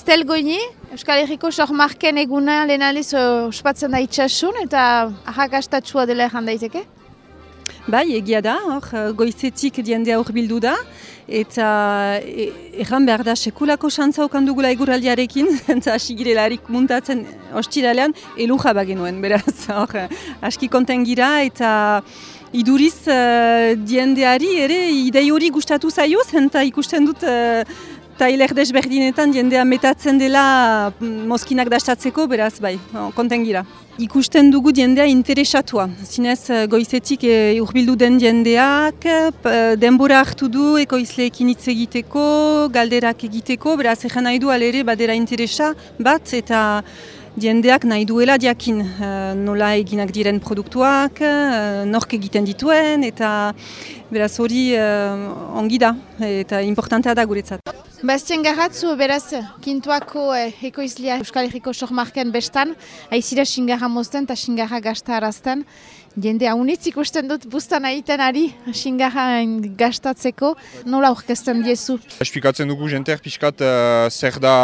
Estel Goini, Euskal Herriko sormarken eguna lehen aliz ospatzen da itxasun eta ahakastatsua dela erran daiteke? Bai, egia da, hor, goizetik diendea hor bildu da, eta e, erran behar da sekulako xantza okan dugula eguraldiarekin, eta hasi girelarik muntatzen ostiralean, elurra bagenuen, beraz, hor, aski konten gira, eta iduriz uh, diendeari ere idei hori gustatu zaioz, eta ikusten dut uh, tailer desberdinetan jendea metatzen dela mm, mozkinak dastatzeko, beraz, bai, konten gira. Ikusten dugu jendea interesatua. Zinez, eh, goizetik e, urbildu den jendeak, denbora hartu du ekoizleekin hitz egiteko, galderak egiteko, beraz, egin nahi du alere badera interesa bat, eta jendeak nahi duela diakin nola eginak diren produktuak, uh, nork egiten dituen, eta beraz hori uh, ongi da, eta importantea da guretzat. Bastien garratzu, beraz, kintuako eh, ekoizlia Euskal Herriko Sormarken bestan, aizira xingarra mozten eta xingarra gazta arazten. Jende haunitz ikusten dut bustan egiten ari xingarra gastatzeko, nola aurkezten diezu? Espikatzen dugu jenteak pixkat uh, zer da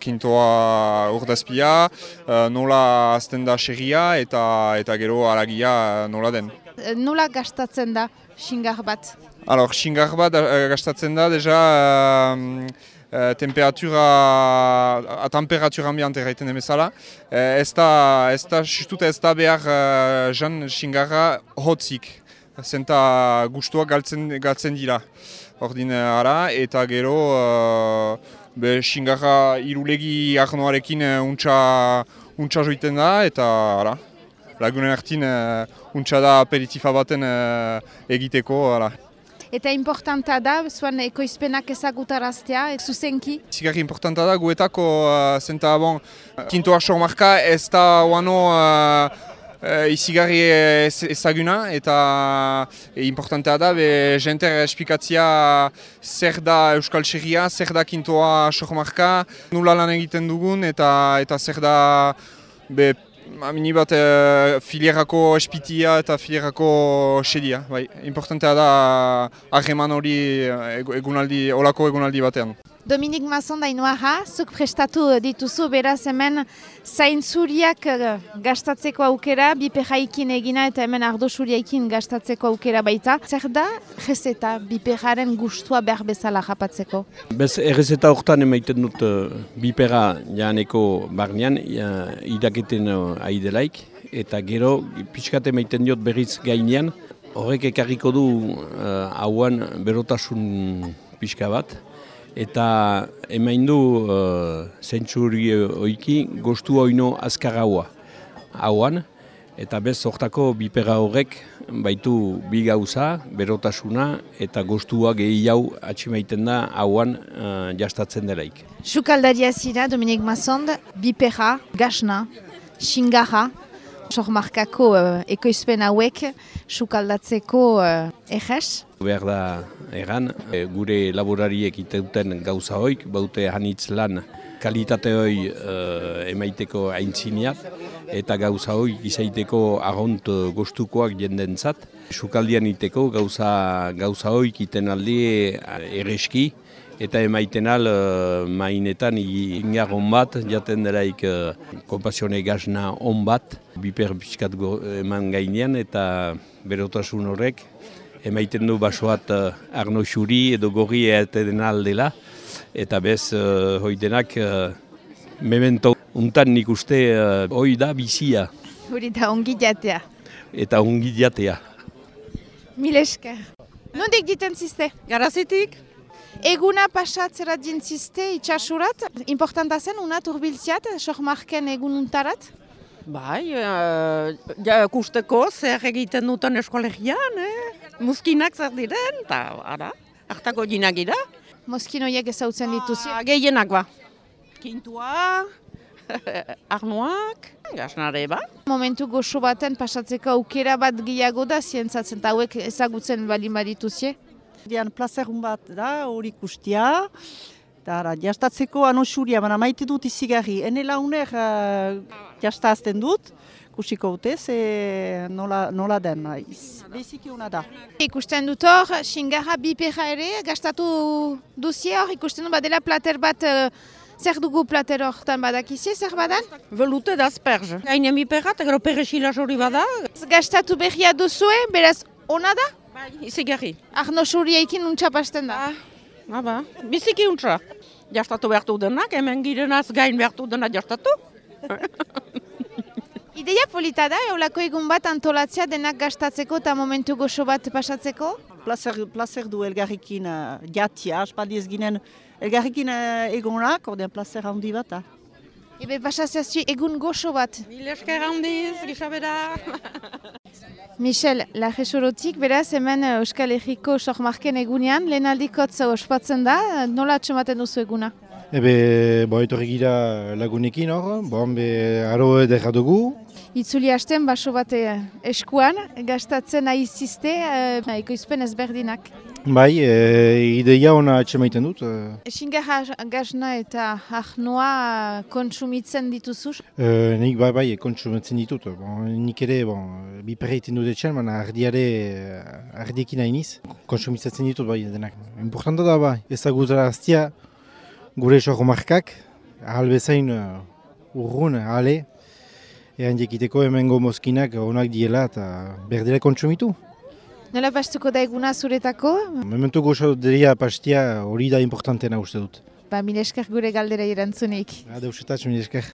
kintoa urdazpia, uh, nola azten da xerria eta, eta gero aragia nola den. Nola gastatzen da xingar bat? Alors, xingar bat uh, gastatzen da, deja, uh, uh, temperatura, a temperatura ambiante erraiten emezala. Uh, ez da, ez da, ez da behar uh, jan xingarra hotzik. Zenta guztua galtzen, galtzen dira. Ordin ara, eta gero, uh, be, xingarra irulegi arnoarekin uh, untxa, untxa joiten da, eta ara. Lagunen hartin uh, untxa da aperitifa baten uh, egiteko. Ara. Eta importanta da, zuen ekoizpenak ezagutaraztea, zuzenki? Zigarri importanta da, guetako, uh, zenta, bon, kinto aso marka ez da oano uh, uh, izigarri ezaguna, eta e, importantea da, be, jenter espikatzia zer da Euskal Txerria, zer da kintoa aso marka, nula lan egiten dugun, eta, eta zer da, be, Amini bat e, filierako espitia eta filierako sedia. Bai, importantea da ahreman hori egunaldi, olako egunaldi batean. Dominik Mazon da inoaha, zuk prestatu dituzu beraz hemen zain zuriak eh, gastatzeko aukera, biperraikin egina eta hemen ardo zuriaikin gastatzeko aukera baita. Zer da rezeta biperraren gustua behar bezala japatzeko? Bez errezeta horretan emaiten dut uh, biperra janeko barnean, idaketen uh, aidelaik, eta gero pixkat emaiten diot berriz gainean, horrek ekarriko du hauan berotasun pixka bat, eta emain du uh, zentsuri oiki gostu oino azkar haua hauan, eta bez hortako bipera horrek baitu bi gauza, berotasuna eta gostua gehi hau atximaiten da hauan uh, jastatzen delaik. Sukaldaria zira, Dominik Mazond, bipera, gasna, xingarra, sormarkako uh, ekoizpen hauek, sukaldatzeko uh, egez? Behar da egan, e, gure laborariek iteuten gauza hoik, baute hanitz lan kalitate hoi e, emaiteko aintziniat, eta gauza hoi izaiteko agont gostukoak jendentzat. Sukaldian iteko gauza, gauza hoik iten aldi erreski, eta emaiten al uh, mainetan ingar on bat, jaten delaik uh, kompazione gazna on bat, biper piskat eman gainean eta berotasun horrek emaiten du basoat uh, arno xuri edo gorri den aldela, eta bez uh, hoi denak uh, memento untan nik uste uh, hoi da bizia. Hori da ongi jatea. Eta ongi jatea. Mil esker. Nondik diten ziste? Garazetik. Eguna pasatzerat dintziste itxasurat, importanta zen unat urbiltziat, sohmarken egun untarat? Bai, uh, ja, kusteko zer egiten duten eskolegian, eh? Muskinak zer diren, eta ara, hartako ginak gira. Moskinoiek ezautzen dituzi? Ba, gehienak ba. Kintua, arnoak, gasnare ba. Momentu goxo baten pasatzeko aukera bat gehiago da, zientzatzen eta hauek ezagutzen bali badituzie? Dian plazerun bat da, hori kustia. Eta jastatzeko anosuria, baina maite dut izigarri. Ene launer uh, jastazten dut, kusiko dute, ze nola, nola den. Beziki hona da. Ikusten dut hor, xingarra biperra ere, gastatu duzie hor, ikusten dut badela plater bat uh, Zer dugu platero horretan badakizie, zer badan? Velute da asperge. Gaine mi perra, eta gero perrexilaz hori bada. Gastatu behia duzue, beraz, ona da? Izigarri. Arno suriaikin untxapasten da. Ah, ba, biziki untsa. Jastatu behartu denak, hemen girenaz gain behartu denak jastatu. Ideia polita da, eulako egun bat antolatzea denak gastatzeko eta momentu goxo bat pasatzeko? Plazer, plazer du elgarrikin uh, jatia, aspaldi ez ginen elgarrikin uh, egunak, ordean plazer handi bat. Ebe pasatzea egun goxo bat. Mil esker handiz, Gisabera. Michel, lajesorotik, beraz, hemen eh, Euskal Herriko sormarken egunean, lehen aldikotz ospatzen da, eh, nola atxematen duzu eguna? Ebe, bo, etorri gira lagunekin hor, bon, be, aro edera dugu. Itzuli hasten baso bat eh, eskuan, gastatzen nahi zizte, eh, ekoizpen ezberdinak. Bai, e, ideia ona atxemaiten dut. E, Esingar gazna eta ahnoa kontsumitzen dituzu? e, nik bai, bai, kontsumatzen ditut. Bon, nik ere, bon, bi perreiten dut etxen, baina ardiare, ardiekin hainiz. Kontsumitzen ditut bai denak. Importanta da bai, ezagutara aztia, gure soko markak, ahal bezain uh, urrun, ahale, ean jakiteko hemengo mozkinak onak diela eta berdela kontsumitu. Nola pastuko da eguna zuretako? Memento gozo deria pastia hori da importantena uste dut. Ba, mil esker gure galdera erantzunik. Adeu, setatx, mil esker.